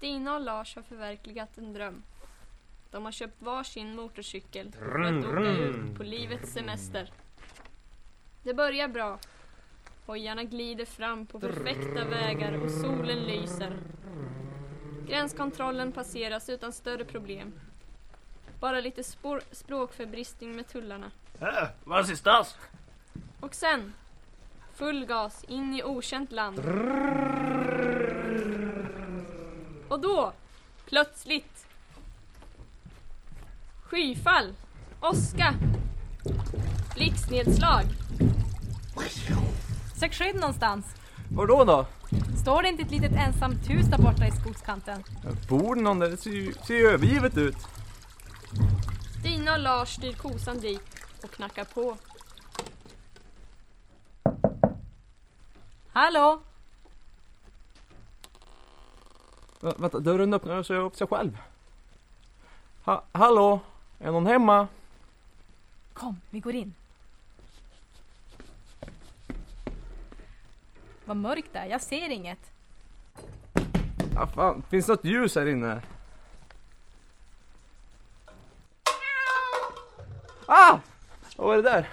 Stina och Lars har förverkligat en dröm. De har köpt varsin motorcykel för att åka ut på livets semester. Det börjar bra. Hojarna glider fram på perfekta vägar och solen lyser. Gränskontrollen passeras utan större problem. Bara lite spår- språkförbristning med tullarna. Äh, var sistas? Och sen, full gas in i okänt land. Och då, plötsligt, skyfall, åska, blixtnedslag. Sök skydd någonstans. Var då då? Står det inte ett litet ensamt hus där borta i skogskanten? Bor det någon där? Det ser ju, ser ju övergivet ut. Stina och Lars styr kosan dit och knackar på. Hallå? Vä- vänta, dörren öppnar sig upp sig själv. Ha, hallå? Är någon hemma? Kom, vi går in. Vad mörkt det är, jag ser inget. Ah, fan, finns det något ljus här inne? Ah! Vad är det där?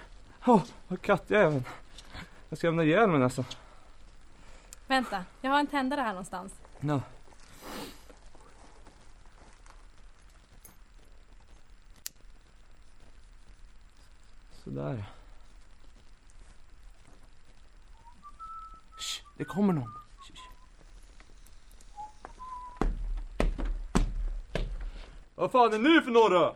Åh, oh, vad kattjäveln. Jag ska lämna ihjäl mig nästan. Vänta, jag har en tändare här någonstans. Ja. Sådär. Shh, det kommer någon. Shh. Vad fan är ni för några?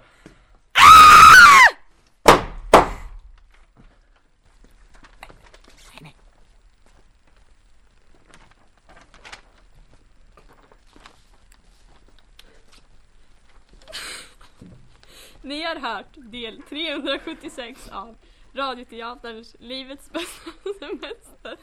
Ni har hört del 376 av Radioteaterns Livets bästa semester.